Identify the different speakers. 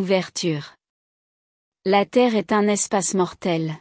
Speaker 1: Ouverture. La Terre est un espace mortel.